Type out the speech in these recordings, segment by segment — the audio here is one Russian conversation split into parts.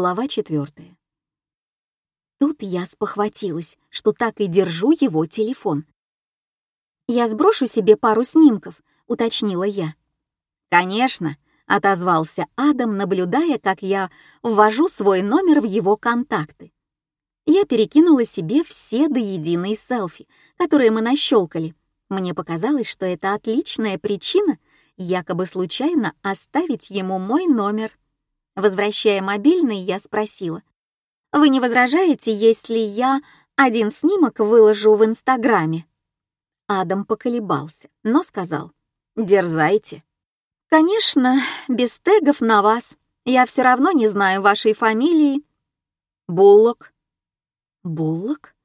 Глава четвертая. Тут я спохватилась, что так и держу его телефон. «Я сброшу себе пару снимков», — уточнила я. «Конечно», — отозвался Адам, наблюдая, как я ввожу свой номер в его контакты. Я перекинула себе все до единой селфи, которые мы нащелкали. Мне показалось, что это отличная причина якобы случайно оставить ему мой номер. Возвращая мобильный, я спросила, «Вы не возражаете, если я один снимок выложу в Инстаграме?» Адам поколебался, но сказал, «Дерзайте». «Конечно, без тегов на вас. Я все равно не знаю вашей фамилии». «Буллок». «Буллок?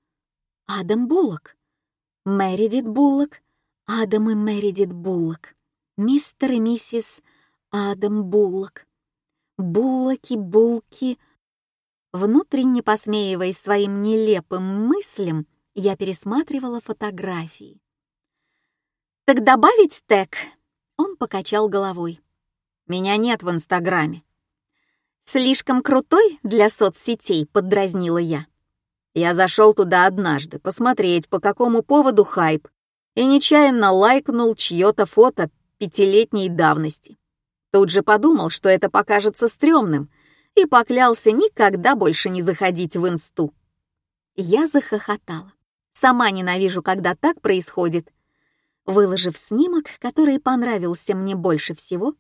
Адам Буллок. Мэридит Буллок. Адам и Мэридит Буллок. Мистер и миссис Адам Буллок. Буллоки, булки. Внутренне посмеиваясь своим нелепым мыслям, я пересматривала фотографии. «Так добавить тег?» Он покачал головой. «Меня нет в Инстаграме». «Слишком крутой для соцсетей», — поддразнила я. Я зашел туда однажды посмотреть, по какому поводу хайп, и нечаянно лайкнул чье-то фото пятилетней давности. Тут же подумал, что это покажется стрёмным, и поклялся никогда больше не заходить в инсту. Я захохотала. Сама ненавижу, когда так происходит. Выложив снимок, который понравился мне больше всего,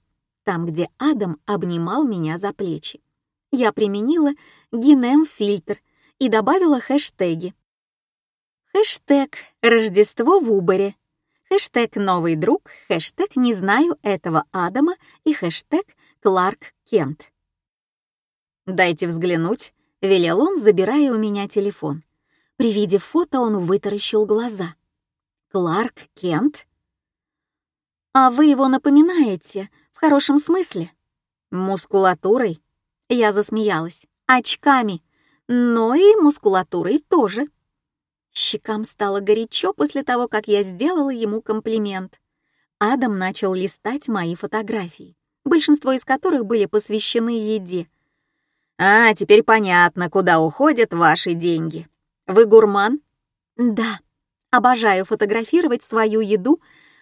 там, где Адам обнимал меня за плечи, я применила гинем-фильтр и добавила хэштеги. Хэштег «Рождество в Уборе», хэштег «Новый друг», хэштег «Не знаю этого Адама» и хэштег «Кларк Кент». «Дайте взглянуть», — велел он, забирая у меня телефон. При виде фото он вытаращил глаза. «Кларк Кент?» «А вы его напоминаете, в хорошем смысле?» «Мускулатурой?» Я засмеялась. «Очками, но и мускулатурой тоже». Щекам стало горячо после того, как я сделала ему комплимент. Адам начал листать мои фотографии, большинство из которых были посвящены еде. «А, теперь понятно, куда уходят ваши деньги. Вы гурман?» «Да. Обожаю фотографировать свою еду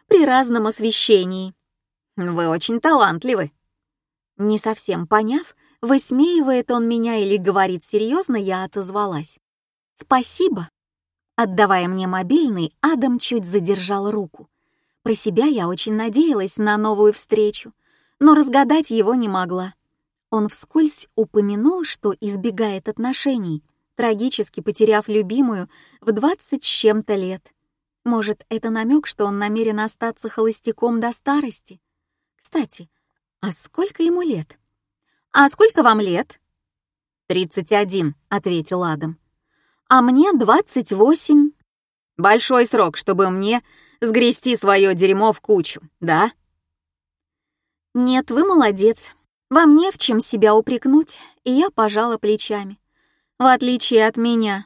при разном освещении». «Вы очень талантливы». Не совсем поняв, высмеивает он меня или говорит серьезно, я отозвалась. «Спасибо». Отдавая мне мобильный, Адам чуть задержал руку. Про себя я очень надеялась на новую встречу, но разгадать его не могла. Он вскользь упомянул, что избегает отношений, трагически потеряв любимую в двадцать с чем-то лет. Может, это намек, что он намерен остаться холостяком до старости? Кстати, а сколько ему лет? «А сколько вам лет?» «Тридцать один», — ответил Адам а мне 28. Большой срок, чтобы мне сгрести свое дерьмо в кучу, да? Нет, вы молодец. Вам не в чем себя упрекнуть, и я пожала плечами. В отличие от меня.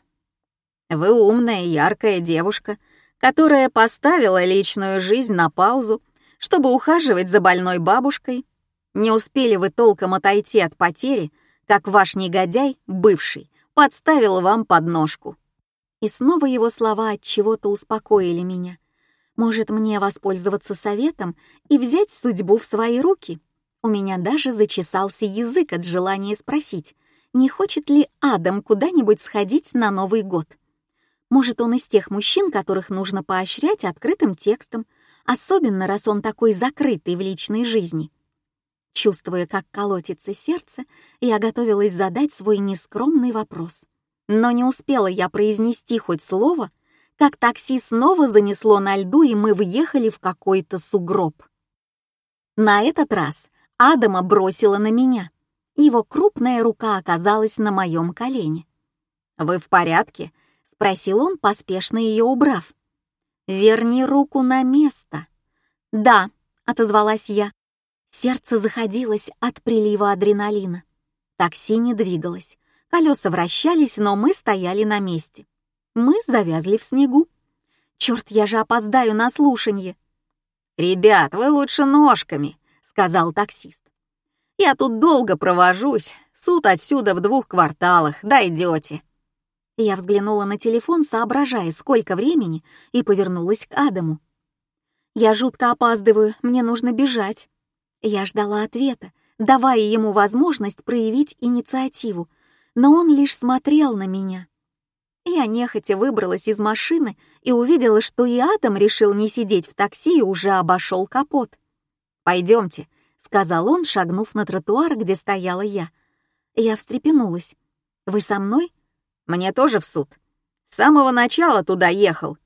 Вы умная, яркая девушка, которая поставила личную жизнь на паузу, чтобы ухаживать за больной бабушкой. Не успели вы толком отойти от потери, как ваш негодяй, бывший, подставил вам подножку». И снова его слова от чего-то успокоили меня. Может, мне воспользоваться советом и взять судьбу в свои руки? У меня даже зачесался язык от желания спросить, не хочет ли Адам куда-нибудь сходить на Новый год. Может, он из тех мужчин, которых нужно поощрять открытым текстом, особенно раз он такой закрытый в личной жизни. Чувствуя, как колотится сердце, я готовилась задать свой нескромный вопрос. Но не успела я произнести хоть слово, как такси снова занесло на льду, и мы въехали в какой-то сугроб. На этот раз Адама бросила на меня. Его крупная рука оказалась на моем колене. «Вы в порядке?» — спросил он, поспешно ее убрав. «Верни руку на место». «Да», — отозвалась я. Сердце заходилось от прилива адреналина. Такси не двигалось. Колеса вращались, но мы стояли на месте. Мы завязли в снегу. Черт, я же опоздаю на слушанье. «Ребят, вы лучше ножками», — сказал таксист. Я тут долго провожусь, суд отсюда в двух кварталах, дойдете. Я взглянула на телефон, соображая, сколько времени, и повернулась к Адаму. «Я жутко опаздываю, мне нужно бежать». Я ждала ответа, давая ему возможность проявить инициативу, но он лишь смотрел на меня. Я нехотя выбралась из машины и увидела, что и Адам решил не сидеть в такси и уже обошел капот. «Пойдемте», — сказал он, шагнув на тротуар, где стояла я. Я встрепенулась. «Вы со мной?» Мне тоже в суд. С самого начала туда ехал.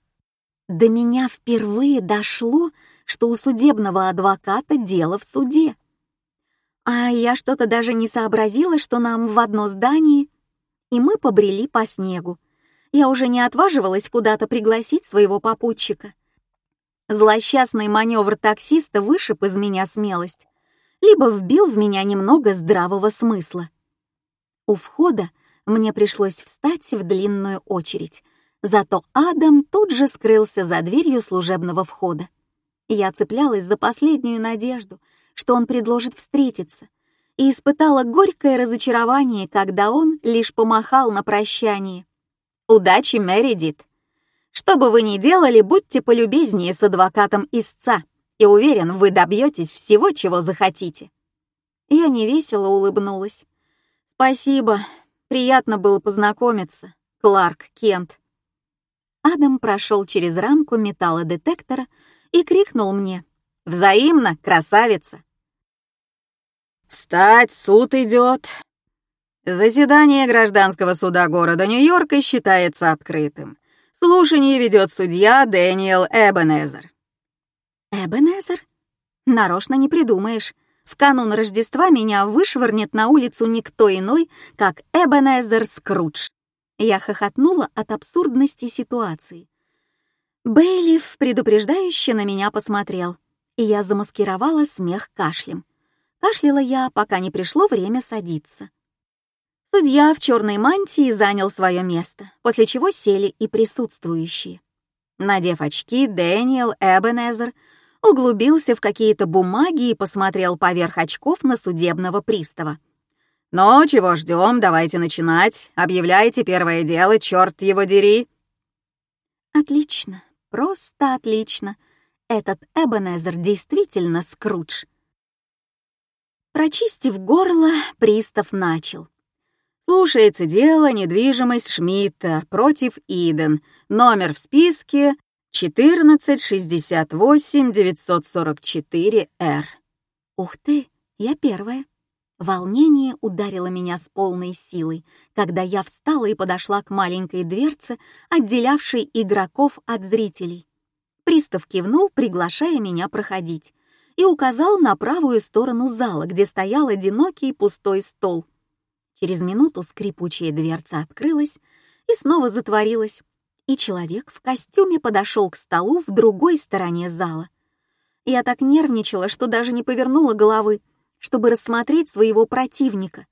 До меня впервые дошло, что у судебного адвоката дело в суде. А я что-то даже не сообразила, что нам в одно здание. И мы побрели по снегу. Я уже не отваживалась куда-то пригласить своего попутчика. Злосчастный маневр таксиста вышиб из меня смелость, либо вбил в меня немного здравого смысла. У входа мне пришлось встать в длинную очередь, зато Адам тут же скрылся за дверью служебного входа. Я цеплялась за последнюю надежду, что он предложит встретиться, и испытала горькое разочарование, когда он лишь помахал на прощание. «Удачи, Мередит! Что бы вы ни делали, будьте полюбезнее с адвокатом истца, и уверен, вы добьетесь всего, чего захотите». Я невесело улыбнулась. «Спасибо, Приятно было познакомиться, Кларк Кент. Адам прошел через рамку металлодетектора и крикнул мне «Взаимно, красавица!» «Встать, суд идет!» Заседание гражданского суда города Нью-Йорка считается открытым. Слушание ведет судья Дэниел Эбенезер. Эбенезер? Нарочно не придумаешь. В канун Рождества меня вышвырнет на улицу никто иной, как Эбенезер Скрудж. Я хохотнула от абсурдности ситуации. Бейлиф предупреждающе на меня посмотрел, и я замаскировала смех кашлем. Кашляла я, пока не пришло время садиться. Судья в черной мантии занял свое место, после чего сели и присутствующие. Надев очки, Дэниел Эбенезер — углубился в какие-то бумаги и посмотрел поверх очков на судебного пристава. «Ну, чего ждем? Давайте начинать. Объявляйте первое дело, черт его дери!» «Отлично, просто отлично. Этот Эбенезер действительно Скрудж». Прочистив горло, пристав начал. Слушается дело недвижимость Шмидта против Иден. Номер в списке 1468-944-Р. Ух ты, я первая. Волнение ударило меня с полной силой, когда я встала и подошла к маленькой дверце, отделявшей игроков от зрителей. Пристав кивнул, приглашая меня проходить, и указал на правую сторону зала, где стоял одинокий пустой стол. Через минуту скрипучая дверца открылась и снова затворилась, и человек в костюме подошел к столу в другой стороне зала. Я так нервничала, что даже не повернула головы, чтобы рассмотреть своего противника,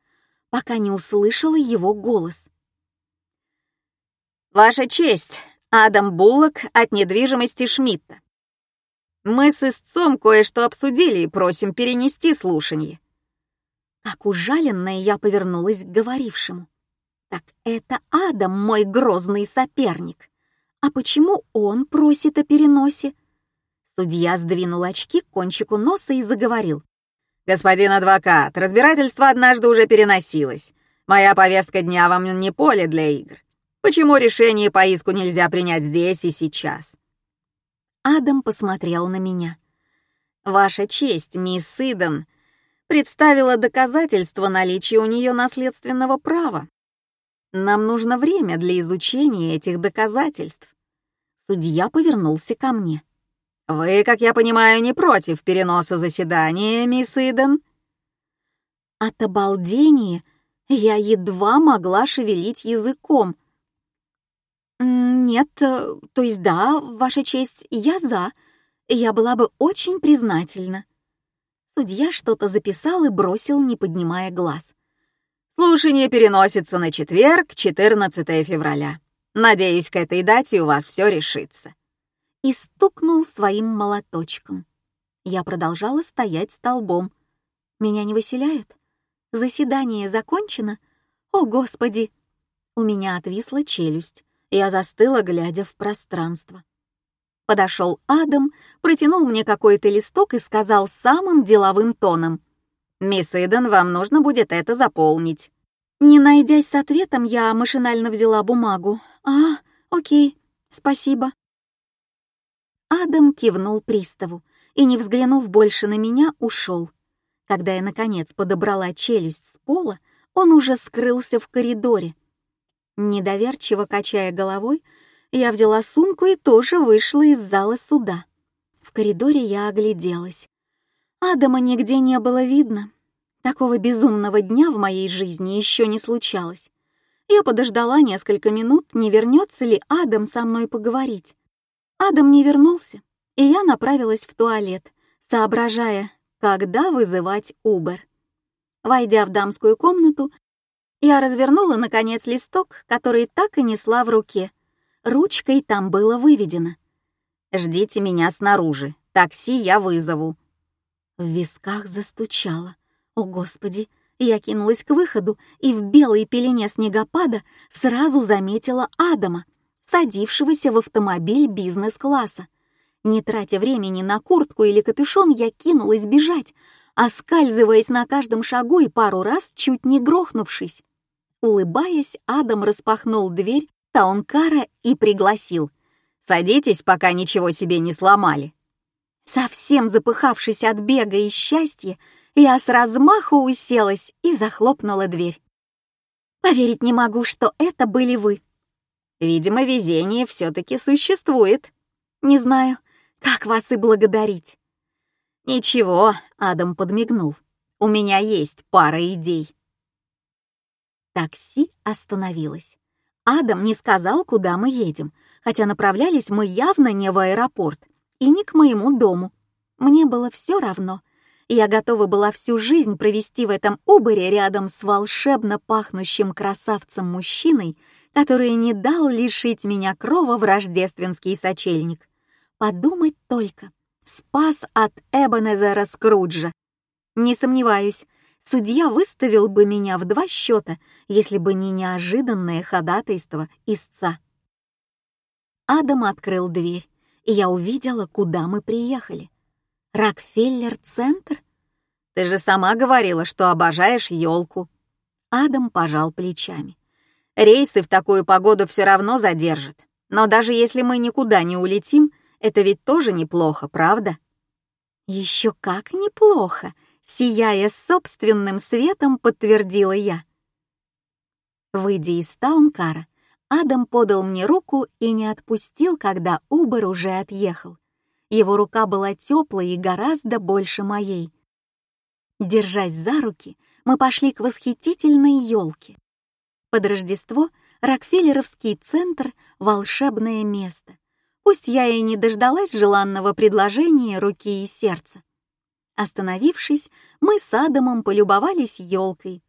пока не услышала его голос. «Ваша честь, Адам Буллок от недвижимости Шмидта. Мы с истцом кое-что обсудили и просим перенести слушание». Как ужаленная я повернулась к говорившему. Так это Адам, мой грозный соперник. А почему он просит о переносе? Судья сдвинул очки к кончику носа и заговорил. «Господин адвокат, разбирательство однажды уже переносилось. Моя повестка дня вам не поле для игр. Почему решение по иску нельзя принять здесь и сейчас?» Адам посмотрел на меня. «Ваша честь, мисс Иден, представила доказательство наличия у нее наследственного права. Нам нужно время для изучения этих доказательств. Судья повернулся ко мне. «Вы, как я понимаю, не против переноса заседания, мисс Иден?» От обалдения я едва могла шевелить языком. «Нет, э, то есть да, Ваша честь, я за. Я была бы очень признательна». Судья что-то записал и бросил, не поднимая глаз. Слушание переносится на четверг, 14 февраля. Надеюсь, к этой дате у вас все решится. И стукнул своим молоточком. Я продолжала стоять столбом. Меня не выселяют? Заседание закончено? О, Господи!» У меня отвисла челюсть. Я застыла, глядя в пространство. Подошел Адам, протянул мне какой-то листок и сказал самым деловым тоном. «Мисс Иден, вам нужно будет это заполнить». Не найдясь с ответом, я машинально взяла бумагу. «А, окей, спасибо». Адам кивнул приставу и, не взглянув больше на меня, ушел. Когда я, наконец, подобрала челюсть с пола, он уже скрылся в коридоре. Недоверчиво качая головой, я взяла сумку и тоже вышла из зала суда. В коридоре я огляделась. Адама нигде не было видно. Такого безумного дня в моей жизни еще не случалось. Я подождала несколько минут, не вернется ли Адам со мной поговорить. Адам не вернулся, и я направилась в туалет, соображая, когда вызывать Убер. Войдя в дамскую комнату, я развернула, наконец, листок, который так и несла в руке. Ручкой там было выведено. «Ждите меня снаружи. Такси я вызову». В висках застучало. О, Господи! Я кинулась к выходу и в белой пелене снегопада сразу заметила Адама, садившегося в автомобиль бизнес-класса. Не тратя времени на куртку или капюшон, я кинулась бежать, оскальзываясь на каждом шагу и пару раз чуть не грохнувшись. Улыбаясь, Адам распахнул дверь таункара и пригласил. «Садитесь, пока ничего себе не сломали». Совсем запыхавшись от бега и счастья, я с размаху уселась и захлопнула дверь. Поверить не могу, что это были вы. Видимо, везение все-таки существует. Не знаю, как вас и благодарить. Ничего, Адам подмигнул. У меня есть пара идей. Такси остановилось. Адам не сказал, куда мы едем, хотя направлялись мы явно не в аэропорт и не к моему дому. Мне было все равно. Я готова была всю жизнь провести в этом уборе рядом с волшебно пахнущим красавцем-мужчиной, который не дал лишить меня крова в рождественский сочельник. Подумать только, спас от Эбонезера Скруджа. Не сомневаюсь, судья выставил бы меня в два счета, если бы не неожиданное ходатайство истца. Адам открыл дверь, и я увидела, куда мы приехали. Рокфеллер-центр? Ты же сама говорила, что обожаешь елку. Адам пожал плечами. Рейсы в такую погоду все равно задержат. Но даже если мы никуда не улетим, это ведь тоже неплохо, правда? Еще как неплохо, сияя собственным светом, подтвердила я. Выйдя из таункара, Адам подал мне руку и не отпустил, когда Убер уже отъехал. Его рука была теплой и гораздо больше моей. Держась за руки, мы пошли к восхитительной елке. Под Рождество Рокфеллеровский центр — волшебное место. Пусть я и не дождалась желанного предложения руки и сердца. Остановившись, мы с Адамом полюбовались елкой.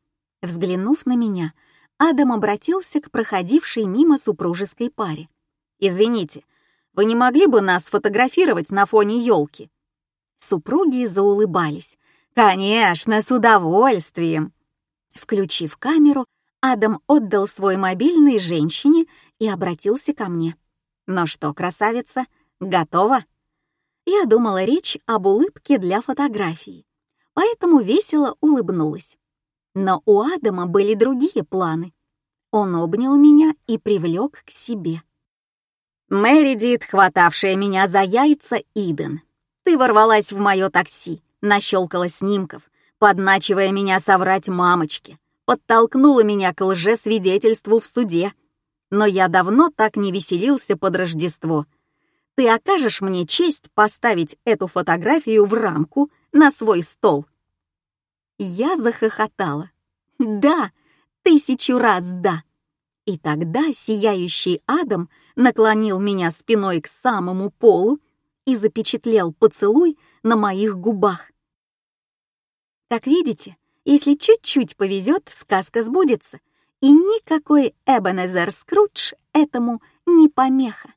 Взглянув на меня, Адам обратился к проходившей мимо супружеской паре. «Извините, вы не могли бы нас сфотографировать на фоне елки?» Супруги заулыбались. «Конечно, с удовольствием!» Включив камеру, Адам отдал свой мобильный женщине и обратился ко мне. «Ну что, красавица, готова?» Я думала речь об улыбке для фотографии, поэтому весело улыбнулась. Но у Адама были другие планы. Он обнял меня и привлек к себе. «Мэридит, хватавшая меня за яйца, Иден, ты ворвалась в мое такси, нащелкала снимков, подначивая меня соврать мамочке, подтолкнула меня к лжесвидетельству в суде. Но я давно так не веселился под Рождество — ты окажешь мне честь поставить эту фотографию в рамку на свой стол?» Я захохотала. «Да, тысячу раз да!» И тогда сияющий Адам наклонил меня спиной к самому полу и запечатлел поцелуй на моих губах. Как видите, если чуть-чуть повезет, сказка сбудется, и никакой Эбенезер Скрудж этому не помеха.